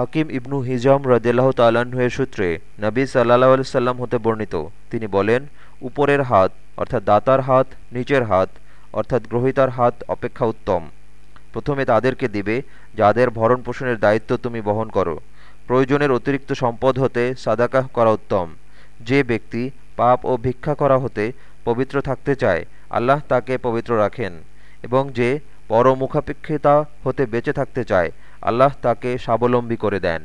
হাকিম ইবনু হিজাম রদিল্লাহ তাল্লাহ্নের সূত্রে নবী সাল্লাহ সাল্লাম হতে বর্ণিত। তিনি বলেন, উপরের হাত, অর্থাৎ দাতার হাত, নিচের হাত, অর্থাৎ গ্রহিতার হাত অপেক্ষা উত্তম। প্রথমে তাদেরকে দিবে, যাদের ভরণ পোষণের দায়িত্ব তুমি বহন করো। প্রয়োজনের অতিরিক্ত সম্পদ হতে সাদাকাহ করা উত্তম। যে ব্যক্তি পাপ ও ভিক্ষা করা হতে পবিত্র থাকতে চায়, আল্লাহ তাকে পবিত্র রাখেন। এবং যে পরমুখাপেক্ষিতা হতে বেঁচে থাকতে চায় আল্লাহ তাকে স্বাবলম্বী করে দেন।